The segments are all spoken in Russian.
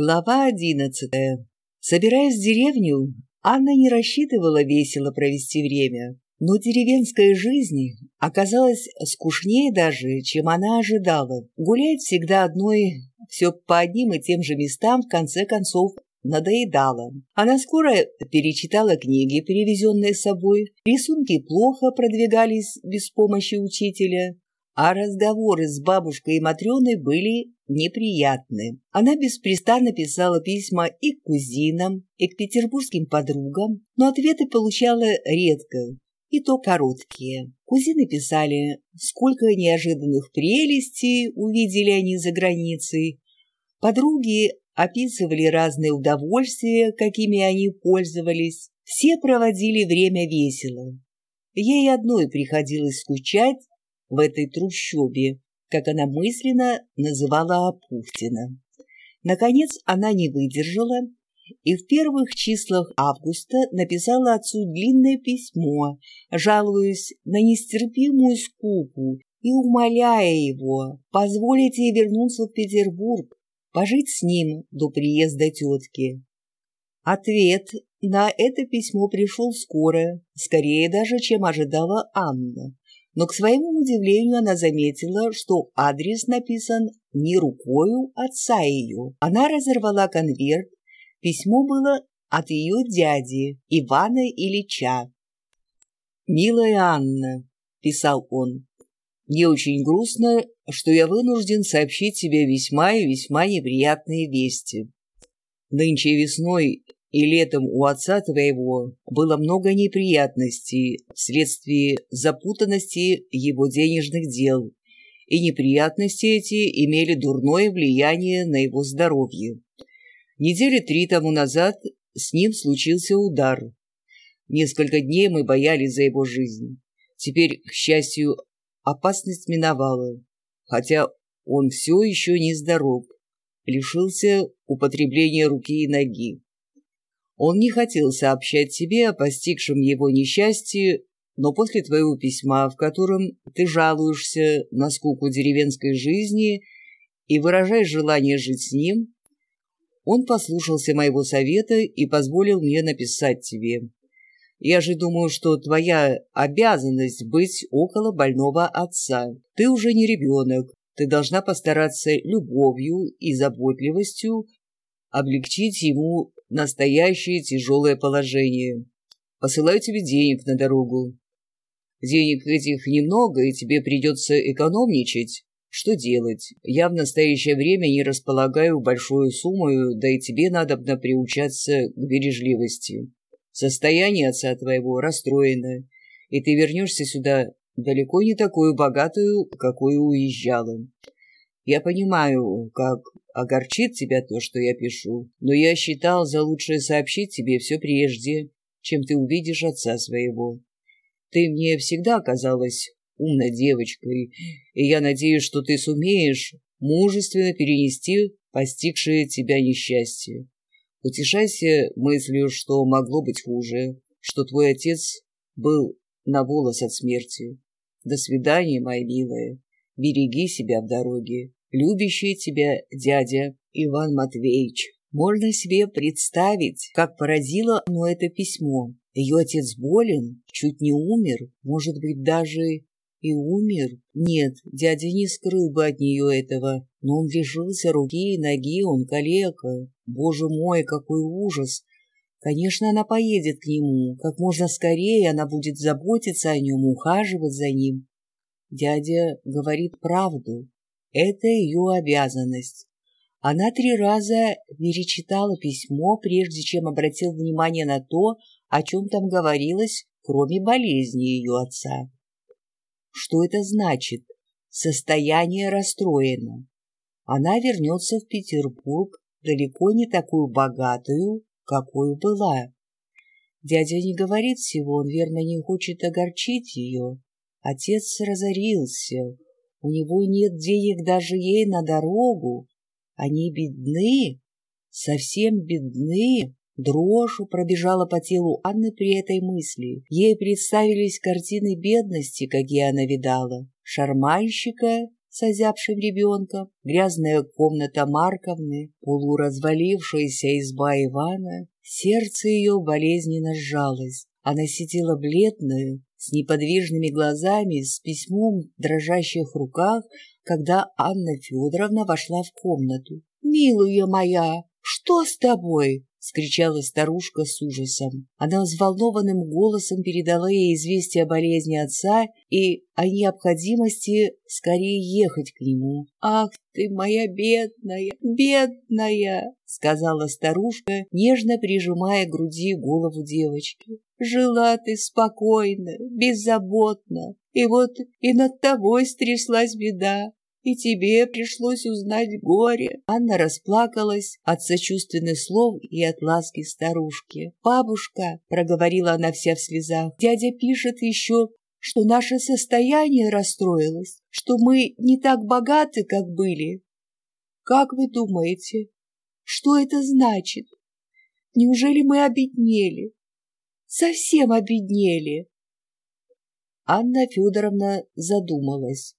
Глава одиннадцатая. Собираясь в деревню, Анна не рассчитывала весело провести время, но деревенская жизнь оказалась скучнее даже, чем она ожидала. Гулять всегда одной, все по одним и тем же местам, в конце концов, надоедало. Она скоро перечитала книги, перевезенные с собой, рисунки плохо продвигались без помощи учителя, а разговоры с бабушкой и Матрёной были неприятны. Она беспрестанно писала письма и к кузинам, и к петербургским подругам, но ответы получала редко, и то короткие. Кузины писали, сколько неожиданных прелестей увидели они за границей. Подруги описывали разные удовольствия, какими они пользовались. Все проводили время весело. Ей одной приходилось скучать в этой трущобе, как она мысленно называла Апухтина. Наконец она не выдержала и в первых числах августа написала отцу длинное письмо, жалуясь на нестерпимую скуку и умоляя его позволить ей вернуться в Петербург, пожить с ним до приезда тетки. Ответ на это письмо пришел скоро, скорее даже, чем ожидала Анна но к своему удивлению она заметила, что адрес написан не рукою отца ее. Она разорвала конверт, письмо было от ее дяди Ивана Ильича. «Милая Анна», — писал он, — «мне очень грустно, что я вынужден сообщить тебе весьма и весьма неприятные вести. Нынче весной и летом у отца твоего было много неприятностей вследствие запутанности его денежных дел, и неприятности эти имели дурное влияние на его здоровье. Недели три тому назад с ним случился удар. Несколько дней мы боялись за его жизнь. Теперь, к счастью, опасность миновала, хотя он все еще не здоров, лишился употребления руки и ноги. Он не хотел сообщать тебе о постигшем его несчастье, но после твоего письма, в котором ты жалуешься на скуку деревенской жизни и выражаешь желание жить с ним, он послушался моего совета и позволил мне написать тебе. Я же думаю, что твоя обязанность быть около больного отца. Ты уже не ребенок, ты должна постараться любовью и заботливостью облегчить ему настоящее тяжелое положение. Посылаю тебе денег на дорогу. Денег этих немного, и тебе придется экономничать. Что делать? Я в настоящее время не располагаю большой суммой, да и тебе надо приучаться к бережливости. Состояние отца твоего расстроено, и ты вернешься сюда далеко не такую богатую, какую уезжала. Я понимаю, как огорчит тебя то, что я пишу, но я считал за лучшее сообщить тебе все прежде, чем ты увидишь отца своего. Ты мне всегда казалась умной девочкой, и я надеюсь, что ты сумеешь мужественно перенести постигшее тебя несчастье. Утешайся мыслью, что могло быть хуже, что твой отец был на волос от смерти. До свидания, моя милая. Береги себя в дороге любящий тебя дядя Иван Матвеевич. Можно себе представить, как поразило оно это письмо. Ее отец болен, чуть не умер, может быть, даже и умер. Нет, дядя не скрыл бы от нее этого, но он лишился руки и ноги, он калека. Боже мой, какой ужас! Конечно, она поедет к нему. Как можно скорее она будет заботиться о нем, ухаживать за ним. Дядя говорит правду. Это ее обязанность. Она три раза перечитала письмо, прежде чем обратил внимание на то, о чем там говорилось, кроме болезни ее отца. Что это значит? Состояние расстроено. Она вернется в Петербург, далеко не такую богатую, какую была. Дядя не говорит всего, он верно не хочет огорчить ее. Отец разорился, у него нет денег даже ей на дорогу. Они бедны, совсем бедны. Дрожь пробежала по телу Анны при этой мысли. Ей представились картины бедности, какие она видала. Шарманщика, с озябшим ребенком, грязная комната Марковны, полуразвалившаяся изба Ивана. Сердце ее болезненно сжалось. Она сидела бледная, с неподвижными глазами, с письмом в дрожащих руках, когда Анна Федоровна вошла в комнату. «Милая моя, что с тобой?» — скричала старушка с ужасом. Она взволнованным голосом передала ей известие о болезни отца и о необходимости скорее ехать к нему. «Ах ты моя бедная, бедная!» — сказала старушка, нежно прижимая к груди голову девочки. «Жила ты спокойно, беззаботно, и вот и над тобой стряслась беда и тебе пришлось узнать горе». Анна расплакалась от сочувственных слов и от ласки старушки. «Бабушка», — проговорила она вся в слезах, — «дядя пишет еще, что наше состояние расстроилось, что мы не так богаты, как были. Как вы думаете, что это значит? Неужели мы обеднели? Совсем обеднели?» Анна Федоровна задумалась.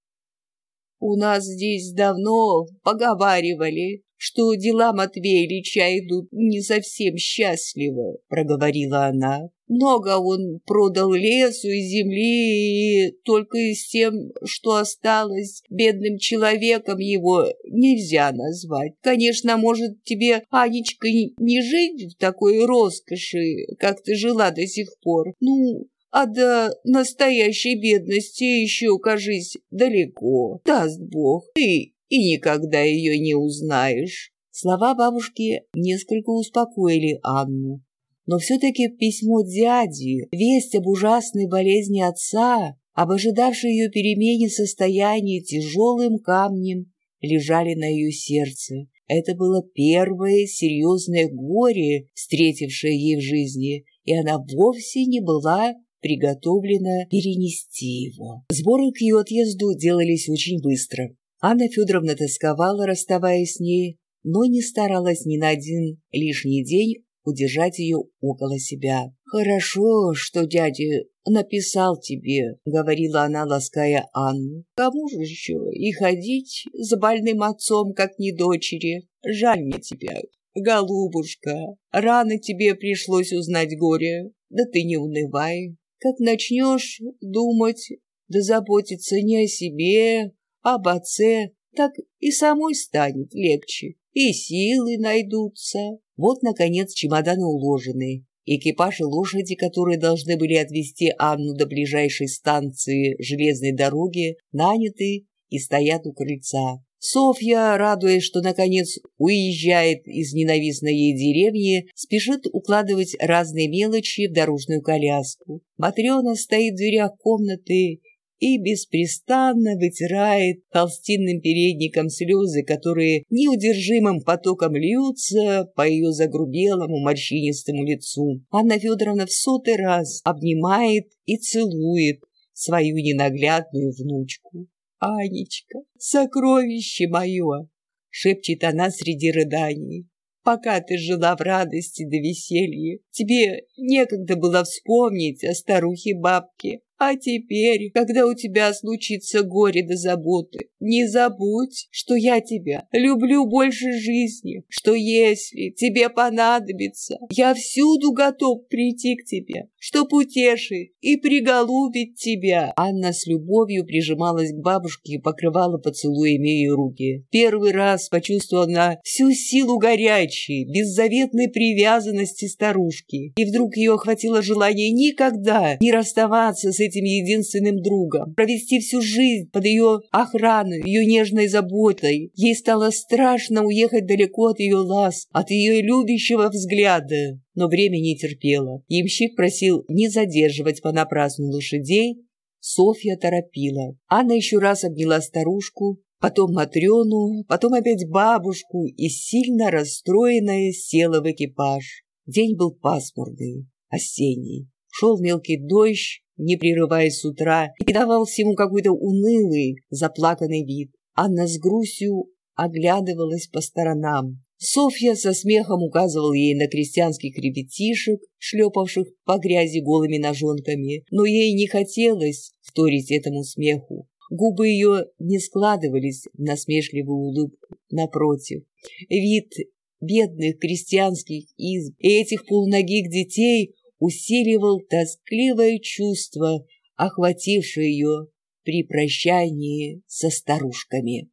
У нас здесь давно поговаривали, что дела Матвея Ильича идут не совсем счастливо, — проговорила она. Много он продал лесу и земли, и только с тем, что осталось, бедным человеком его нельзя назвать. Конечно, может, тебе, Анечка, не жить в такой роскоши, как ты жила до сих пор. Ну, а до настоящей бедности еще, кажись, далеко. Даст Бог, ты и никогда ее не узнаешь. Слова бабушки несколько успокоили Анну. Но все-таки письмо дяди, весть об ужасной болезни отца, об ожидавшей ее перемене состояния тяжелым камнем, лежали на ее сердце. Это было первое серьезное горе, встретившее ей в жизни, и она вовсе не была приготовлено перенести его. Сборы к ее отъезду делались очень быстро. Анна Федоровна тосковала, расставаясь с ней, но не старалась ни на один лишний день удержать ее около себя. «Хорошо, что дядя написал тебе», — говорила она, лаская Анну. «Кому же еще и ходить за больным отцом, как не дочери? Жаль мне тебя, голубушка. Рано тебе пришлось узнать горе. Да ты не унывай. Как начнешь думать, да заботиться не о себе, об отце, так и самой станет легче, и силы найдутся. Вот, наконец, чемоданы уложены. Экипаж и лошади, которые должны были отвезти Анну до ближайшей станции железной дороги, наняты и стоят у крыльца. Софья, радуясь, что, наконец, уезжает из ненавистной ей деревни, спешит укладывать разные мелочи в дорожную коляску. Матрена стоит в дверях комнаты и беспрестанно вытирает толстинным передником слезы, которые неудержимым потоком льются по ее загрубелому морщинистому лицу. Анна Федоровна в сотый раз обнимает и целует свою ненаглядную внучку. «Анечка, сокровище мое!» — шепчет она среди рыданий. «Пока ты жила в радости да веселье, тебе некогда было вспомнить о старухе-бабке, а теперь, когда у тебя случится горе до заботы, не забудь, что я тебя люблю больше жизни, что если тебе понадобится, я всюду готов прийти к тебе, чтоб утешить и приголубить тебя. Анна с любовью прижималась к бабушке и покрывала поцелуями ее руки. Первый раз почувствовала она всю силу горячей, беззаветной привязанности старушки, и вдруг ее охватило желание никогда не расставаться с этим единственным другом, провести всю жизнь под ее охраной, ее нежной заботой. Ей стало страшно уехать далеко от ее ласк, от ее любящего взгляда. Но время не терпело. Ямщик просил не задерживать понапрасну лошадей. Софья торопила. Анна еще раз обняла старушку, потом Матрёну, потом опять бабушку и, сильно расстроенная, села в экипаж. День был пасмурный, осенний. Шел мелкий дождь, не прерываясь с утра, и давал всему какой-то унылый, заплаканный вид. Анна с грустью оглядывалась по сторонам. Софья со смехом указывал ей на крестьянских ребятишек, шлепавших по грязи голыми ножонками, но ей не хотелось вторить этому смеху. Губы ее не складывались в насмешливую улыбку. Напротив, вид бедных крестьянских изб и этих полуногих детей усиливал тоскливое чувство, охватившее ее при прощании со старушками.